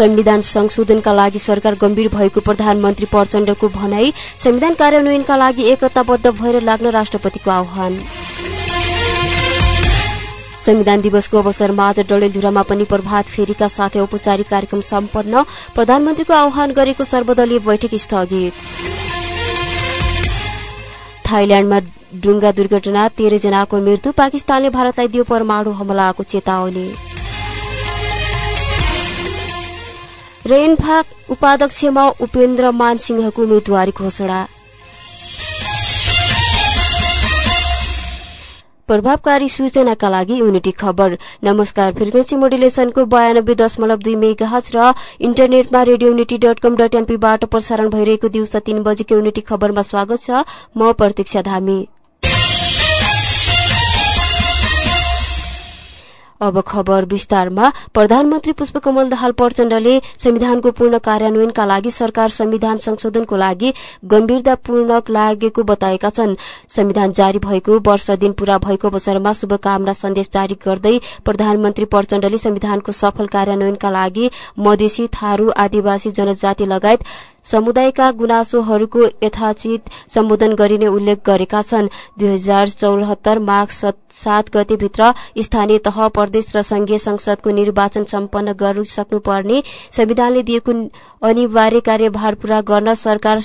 संविधान संशोधनका लागि सरकार गम्भीर भएको प्रधानमन्त्री प्रचण्डको भनाई संविधान कार्यान्वयनका लागि एकताबद्ध भएर लाग्न राष्ट्रपतिको आह्वान। संविधान दिवसको अवसरमा आज डडेलधुरामा पनि प्रभात फेरीका साथै औपचारिक कार्यक्रम सम्पन्न प्रधानमन्त्रीको आह्वान गरेको सर्वदलीय बैठक स्थगित। थाइल्याण्डमा डुङ्गा दुर्घटना तेह्रजनाको मृत्यु पाकिस्तानले भारतलाई दियो परमाणु हमलाको चेतावनी। र इन्फाक उपाध्यक्षमा उपेन्द्र मानसिंहको उम्मेद्वारी घोषणा। प्रभावकारी सूचनाका लागि युनिटी खबर। नमस्कार फ्रिक्वेन्सी मोडुलेसनको बयानब्बे दशमलव दुई मेगाहज र इन्टरनेटमा radio unity dot com dot एनपीबाट प्रसारण भइरहेको दिउँसो तीन बजेको युनिटी खबरमा स्वागत छ। म प्रतीक्षा धामी। अब खबर विस्तारमा। प्रधानमन्त्री पुष्पकमल दाहाल प्रचण्डले संविधानको पूर्ण कार्यान्वयनका लागि सरकार संविधान संशोधनको लागि गम्भीरतापूर्ण लागेको बताएका छन्। संविधान जारी भएको वर्ष दिन पूरा भएको अवसरमा शुभकामना सन्देश जारी गर्दै प्रधानमन्त्री प्रचण्डले संविधानको सफल कार्यान्वयनका लागि मधेसी थारू आदिवासी जनजाति लगायत समुदायका गुनासोहरूको यथाचित सम्बोधन गरिने उल्लेख गरेका छन्। दुई हजार चौहत्तर माघ सात गतेभित्र स्थानीय तह प्रदेश र संघीय संसदको निर्वाचन सम्पन्न गरिसक्नुपर्ने संविधानले दिएको अनिवार्य कार्यभार पूरा गर्न सरकार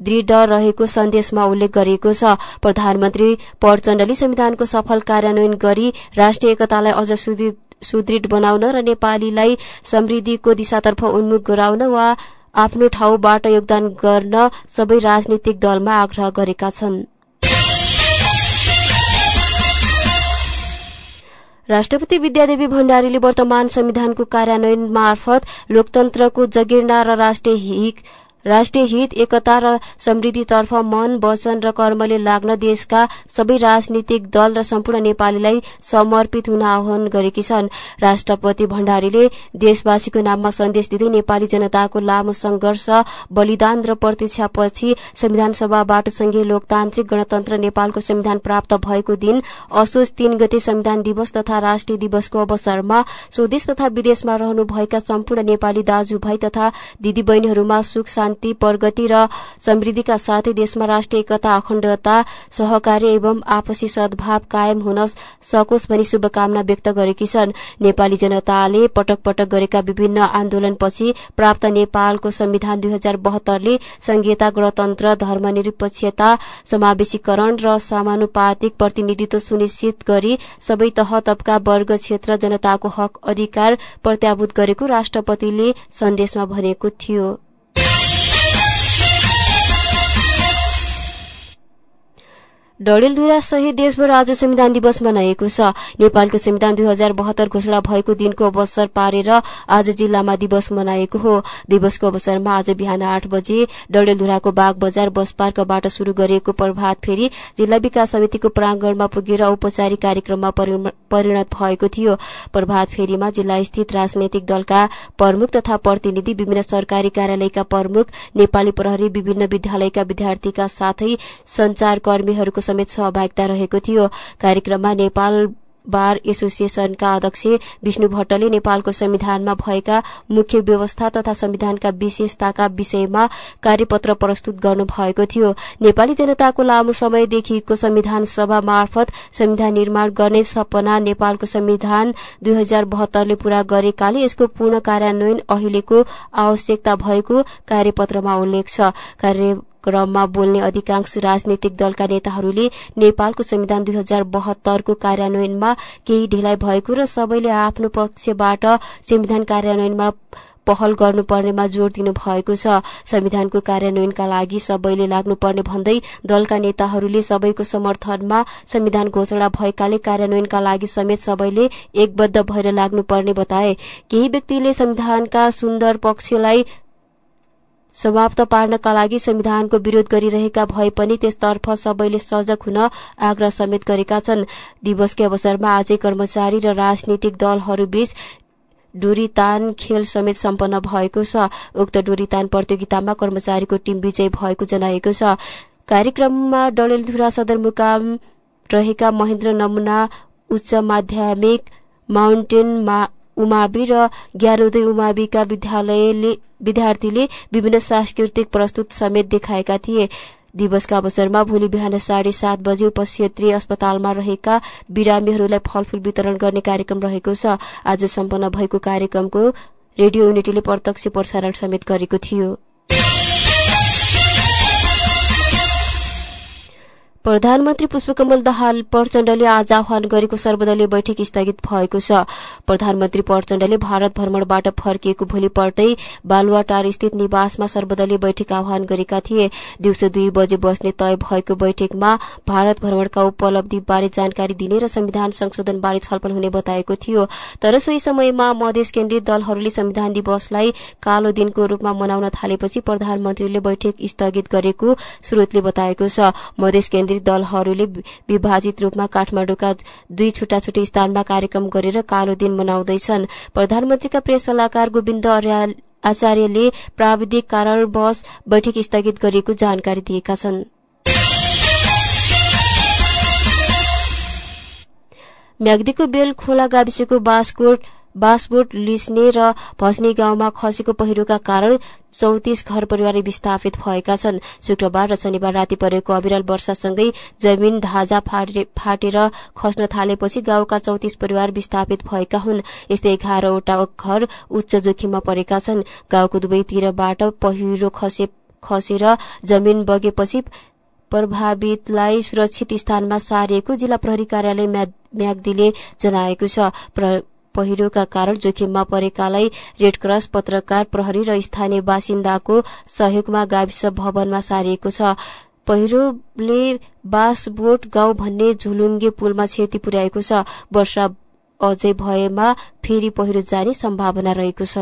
दृढ रहेको सन्देशमा उल्लेख गरिएको छ। प्रधानमन्त्री प्रचण्डले संविधानको सफल कार्यान्वयन गरी राष्ट्रिय एकतालाई अझ सुदृढ बनाउन र नेपालीलाई समृद्धिको दिशातर्फ उन्मुख गराउन वा आफ्नो ठाउँबाट योगदान गर्न सबै राजनीतिक दलमा आग्रह गरेका छन्। राष्ट्रपति विद्यादेवी भण्डारीले वर्तमान संविधानको कार्यान्वयन मार्फत लोकतन्त्रको जगिर्ना र राष्ट्रिय हित राष्ट्रिय हित एकता र समृद्धितर्फ मन वचन र कर्मले लाग्न देशका सबै राजनीतिक दल र सम्पूर्ण नेपालीलाई समर्पित हुन आह्वान गरेकी छन्। राष्ट्रपति भण्डारीले देशवासीको नाममा सन्देश दिँदै नेपाली जनताको लामो संघर्ष बलिदान र प्रतीक्षापछि संविधान सभाबाट संघीय लोकतान्त्रिक गणतन्त्र नेपालको संविधान प्राप्त भएको दिन असोज तीन गते संविधान दिवस तथा राष्ट्रिय दिवसको अवसरमा स्वदेश तथा विदेशमा रहनुभएका सम्पूर्ण नेपाली दाजुभाइ तथा दिदीबहिनीहरूमा सुख शान्ति शान्ति प्रगति र समृद्धिका साथै देशमा राष्ट्रिय एकता अखण्डता सहकार्य एवं आपसी सद्भाव कायम हुन सकोस् भनी शुभकामना व्यक्त गरेकी छन्। नेपाली जनताले पटक पटक गरेका विभिन्न आन्दोलनपछि प्राप्त नेपालको संविधान दुई हजार बहत्तरले संघीयता गणतन्त्र धर्मनिरपेक्षता समावेशीकरण र समानुपातिक प्रतिनिधित्व सुनिश्चित गरी सबै तह तबका वर्ग क्षेत्र जनताको हक अधिकार प्रत्याभूत गरेको राष्ट्रपतिले सन्देशमा भनेको थियो। डडेलधुरा सहित देशभर आज संविधान दिवस मनाइएको छ। नेपालको संविधान दुई हजार बहत्तर घोषणा भएको दिनको अवसर पारेर आज जिल्लामा दिवस मनाएको हो। दिवसको अवसरमा आज बिहान आठ बजे डडेलधुराको बाग बजार बस पार्कबाट शुरू गरिएको प्रभात फेरी जिल्ला विकास समितिको प्राङ्गणमा पुगेर औपचारिक कार्यक्रममा परिणत भएको थियो। प्रभात फेरीमा जिल्ला स्थित राजनैतिक दलका प्रमुख तथा प्रतिनिधि विभिन्न सरकारी कार्यालयका प्रमुख नेपाली प्रहरी विभिन्न विद्यालयका विद्यार्थीका साथै संचारकर्मीहरूको समेत सहभागिता रहेको थियो। कार्यक्रममा नेपाल बार एसोसिएशनका अध्यक्ष विष्णु भट्टले नेपालको संविधानमा भएका मुख्य व्यवस्था तथा संविधानका विशेषताका विषयमा कार्यपत्र प्रस्तुत गर्नु भएको थियो। नेपाली जनताको लामो समयदेखिको संविधान सभा मार्फत संविधान निर्माण गर्ने सपना नेपालको संविधान दुई हजार बहत्तरले पूरा गरेकाले यसको पूर्ण कार्यान्वयन अहिलेको आवश्यकता भएको कार्यपत्रमा उल्लेख छ। क्रममा बोल्ने अधिकांश राजनीतिक दलका नेताहरूले नेपालको संविधान दुई हजार बहत्तरको कार्यान्वयनमा केही ढिलाइ भएको र सबैले आफ्नो पक्षबाट संविधान कार्यान्वयनमा पहल गर्नुपर्नेमा जोड़ दिनु भएको छ। संविधानको कार्यान्वयनका लागि सबैले लाग्नुपर्ने भन्दै दलका नेताहरूले सबैको समर्थनमा संविधान घोषणा भएकाले कार्यान्वयनका लागि समेत सबैले एकबद्ध भएर लाग्नुपर्ने बताए। केही व्यक्तिले संविधानका सुन्दर पक्षलाई समाप्त पार्नका लागि संविधानको विरोध गरिरहेका भए पनि त्यसतर्फ सबैले सजग हुन आग्रह समेत गरेका छन्। दिवसकै अवसरमा आजै कर्मचारी र राजनीतिक दलहरूबीच डोरीतान खेल समेत सम्पन्न भएको छ। उक्त डोरीतान प्रतियोगितामा कर्मचारीको टीम विजय भएको जनाएको छ। कार्यक्रममा डडेलधुरा सदरमुकाम रहेका महेन्द्र नमुना उच्च माध्यमिक माउन्टेन उमावि र ज्ञानोदय उमाविका विद्यालयले विद्यार्थीले विभिन्न सांस्कृतिक प्रस्तुत समेत देखाएका थिए। दिवसका अवसरमा भोलि बिहान साढे सात बजे उपक्षेत्रीय अस्पतालमा रहेका बिरामीहरूलाई फलफूल वितरण गर्ने कार्यक्रम रहेको छ। आज सम्पन्न भएको कार्यक्रमको रेडियो युनिटीले प्रत्यक्ष प्रसारण समेत गरेको थियो। प्रधानमन्त्री पुष्पकमल दाहाल प्रचण्डले आज आह्वान गरेको सर्वदलीय बैठक स्थगित भएको छ। प्रधानमन्त्री प्रचण्डले भारत भ्रमणबाट फर्किएको भोलिपल्टै बालुवाटार स्थित निवासमा सर्वदलीय बैठक आह्वान गरेका थिए। दिउँसो दुई बजे बस्ने तय भएको बैठकमा भारत भ्रमणका उपलब्धिबारे जानकारी दिने र संविधान संशोधनबारे छलफल हुने बताएको थियो। तर सोही समयमा मधेस केन्द्रित दलहरूले संविधान दिवसलाई कालो दिनको रूपमा मनाउन थालेपछि प्रधानमन्त्रीले बैठक स्थगित गरेको स्रोतले बताएको छ। मधेस केन्द्रित दलहरूले विभाजित रूपमा काठमाडौँका दुई छुट्टा छुट्टै स्थानमा कार्यक्रम गरेर कालो दिन मनाउँदैछन्। प्रधानमन्त्रीका प्रेस सल्लाहकार गोविन्द आचार्यले प्राविधिक कारणवश बैठक स्थगित गरिएको जानकारी दिएका छन्। म्याग्दीको बेल खोला गाविसको बासकोट बासबोट लिस्ने र भस्ने गाउँमा खसेको पहिरोका कारण चौतिस घर परिवार विस्थापित भएका छन्। शुक्रबार र शनिबार राति परेको अविरल वर्षासँगै जमिन धाजा फाटेर खस्न थालेपछि गाउँका चौतिस परिवार विस्थापित भएका हुन्। यस्तै एघारवटा घर उच्च जोखिममा परेका छन्। गाउँको दुवैतिरबाट पहिरो खसेर जमिन बगेपछि प्रभावितलाई सुरक्षित स्थानमा सारिएको जिल्ला प्रहरी कार्यालय म्याग्दीले जनाएको छ। पहिरोका कारण जोखिममा परेकालाई रेडक्रस पत्रकार प्रहरी र स्थानीय बासिन्दाको सहयोगमा गाविस भवनमा सारिएको छ। पहिरोले बासबोट गाउँ भन्ने झुलुङ्गे पुलमा क्षति पुर्याएको छ। वर्षा अझै भएमा फेरि पहिरो जाने सम्भावना रहेको छ।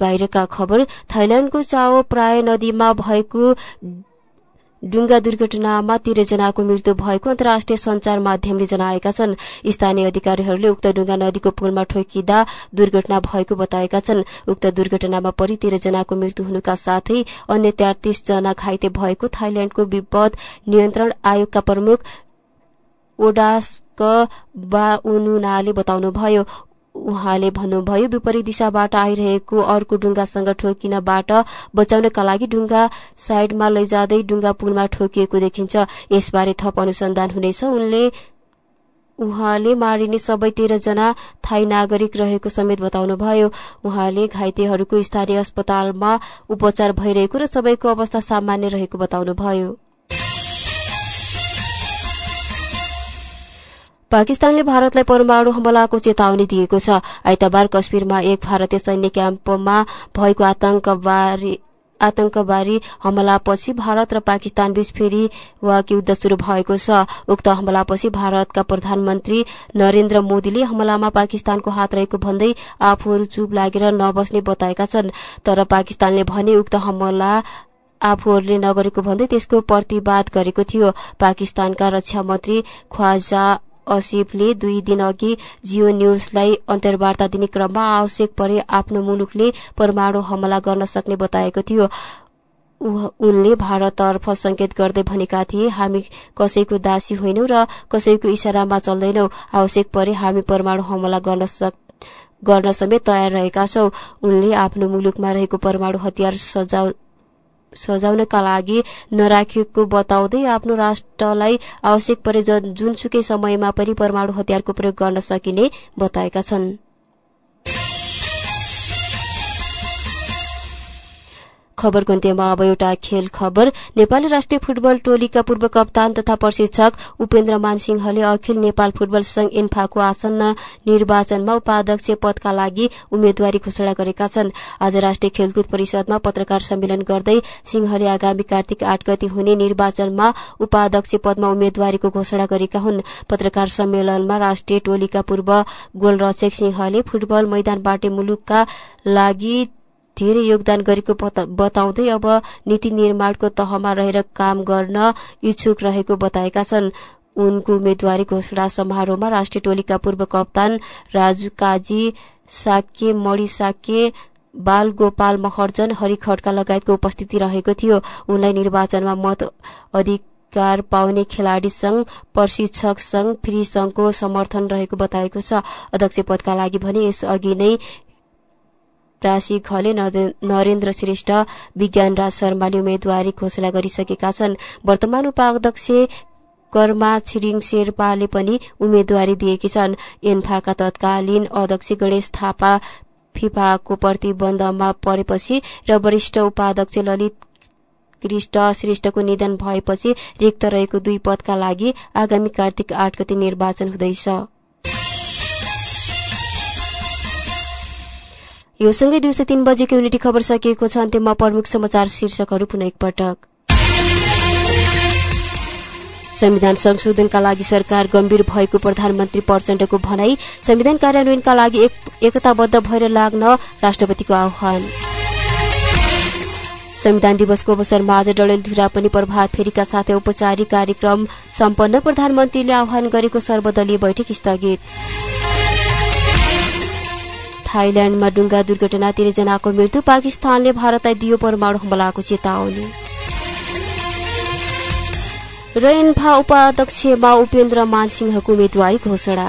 बाहिरका खबर? थाइल्याण्डको चाओ प्राय नदीमा भएको डुङ्गा दुर्घटनामा तेह्रजनाको मृत्यु भएको अन्तर्राष्ट्रिय संचार माध्यमले जनाएका छन्। स्थानीय अधिकारीहरूले उक्त डुङ्गा नदीको पुलमा ठोकिँदा दुर्घटना भएको बताएका छन्। उक्त दुर्घटनामा परि तेह्रजनाको मृत्यु हुनुका साथै अन्य तेत्तीस जना घाइते भएको थाइल्याण्डको विपद नियन्त्रण आयोगका प्रमुख ओडास्क बाउनुनाले बताउनुभयो। उहाँले भन्नुभयो विपरीत दिशाबाट आइरहेको अर्को डुङ्गासँग ठोकिनबाट बचाउनका लागि डुङ्गा साइडमा लैजाँदै डुङ्गा पुलमा ठोकिएको देखिन्छ। यसबारे थप अनुसन्धान हुनेछ। उनले उहाँले मारिने सबै तेह्रजना थाई नागरिक रहेको समेत बताउनुभयो। उहाँले घाइतेहरूको स्थानीय अस्पतालमा उपचार भइरहेको र सबैको अवस्था सामान्य रहेको बताउनुभयो। पाकिस्तानले भारतलाई परमाणु हमलाको चेतावनी दिएको छ। आइतबार कश्मीरमा एक भारतीय सैन्य क्याम्पमा भएको आतंकवादी हमलापछि भारत र पाकिस्तान बीच फेरि वाक युद्ध शुरू भएको छ। उक्त हमलापछि भारतका प्रधानमन्त्री नरेन्द्र मोदीले हमलामा पाकिस्तानको हात रहेको भन्दै आफूहरू चुप लागेर नबस्ने बताएका छन्। तर पाकिस्तानले भने उक्त हमला आफूहरूले नगरेको भन्दै त्यसको प्रतिवाद गरेको थियो। पाकिस्तानका रक्षा मन्त्री ख्वाजा असिफले दुई दिन अघि जियो न्यूजलाई अन्तर्वार्ता दिने क्रममा आवश्यक परे आफ्नो मुलुकले परमाणु हमला गर्न सक्ने बताएको थियो। उनले भारततर्फ संकेत गर्दै भनेका थिए हामी कसैको दासी होइनौ र कसैको इसारामा चल्दैनौ। आवश्यक परे हामी परमाणु हमला गर्न गर्न समेत तयार रहेका छौं। उनले आफ्नो मुलुकमा रहेको परमाणु हतियार सजाउ सजाउनका लागि नराखिएको बताउँदै आफ्नो राष्ट्रलाई आवश्यक परे जुनसुकै समयमा पनि परमाणु हतियारको प्रयोग गर्न सकिने बताएका छन्। खबरको अन्त्यमा अब एउटा खेल खबर। नेपाली राष्ट्रिय फुटबल टोलीका पूर्व कप्तान तथा प्रशिक्षक उपेन्द्र मानसिंहले अखिल नेपाल फुटबल संघ इन्फाको आसन्न निर्वाचनमा उपाध्यक्ष पदका लागि उम्मेद्वारी घोषणा गरेका छन्। आज राष्ट्रिय खेलकुद परिषदमा पत्रकार सम्मेलन गर्दै सिंहले आगामी कार्तिक आठ गति हुने निर्वाचनमा उपाध्यक्ष पदमा उम्मेद्वारीको घोषणा गरेका हुन्। पत्रकार सम्मेलनमा राष्ट्रिय टोलीका पूर्व गोलरक्षक सिंहले फुटबल मैदानबाट मुलुकका लागि धेरै योगदान गरेको बताउँदै अब नीति निर्माणको तहमा रहेर काम गर्न इच्छुक रहेको बताएका छन्। उनको उम्मेद्वारी घोषणा समारोहमा राष्ट्रिय टोलीका पूर्व कप्तान राजु काजी साके मणि साके बाल गोपाल महर्जन हरि खड्का लगायतको उपस्थिति रहेको थियो। उनलाई निर्वाचनमा मत अधिक पुरस्कार पाउने खेलाड़ी संघ प्रशिक्षक संघ फ्री संघको समर्थन रहेको बताएको छ। अध्यक्ष पदका लागि भने यसअघि नै राशि खले नरेन्द्र श्रेष्ठ विज्ञान राज शर्माले उम्मेद्वारी घोषणा गरिसकेका छन्। वर्तमान उपाध्यक्ष कर्मा छिरिङ शेर्पाले पनि उम्मेद्वारी दिएकी छन्। एन्फाका तत्कालीन अध्यक्ष गणेश थापा फिफाको प्रतिबन्धमा परेपछि र वरिष्ठ उपाध्यक्ष ललित कृष्ण श्रेष्ठको निधन भएपछि रिक्त रहेको दुई पदका लागि आगामी कार्तिक आठ गति निर्वाचन हुँदैछ। यो सँगै दिउँसो तीन बजेको युनिटी खबर सकिएको छ। अन्त्यमा प्रमुख समाचार शीर्षकहरू पुनः एकपटक। संविधान संशोधनका लागि सरकार गम्भीर भएको प्रधानमन्त्री प्रचण्डको भनाई संविधान कार्यान्वयनका लागि एकताबद्ध भएर लाग्न राष्ट्रपतिको आह्वान। संविधान दिवसको अवसरमा आज डडेलधुरा पनि प्रभात फेरीका साथै औपचारिक कार्यक्रम सम्पन्न प्रधानमन्त्रीले आह्वान गरेको सर्वदलीय बैठक स्थगित। थाइल्याण्डमा डुङ्गा दुर्घटना तेह्रजनाको मृत्यु पाकिस्तानले भारतलाई दियो परमाणु हमलाको चेतावनी। र इन्फा उपाध्यक्षमा उपेन्द्र मानसिंहको उम्मेद्वारी घोषणा।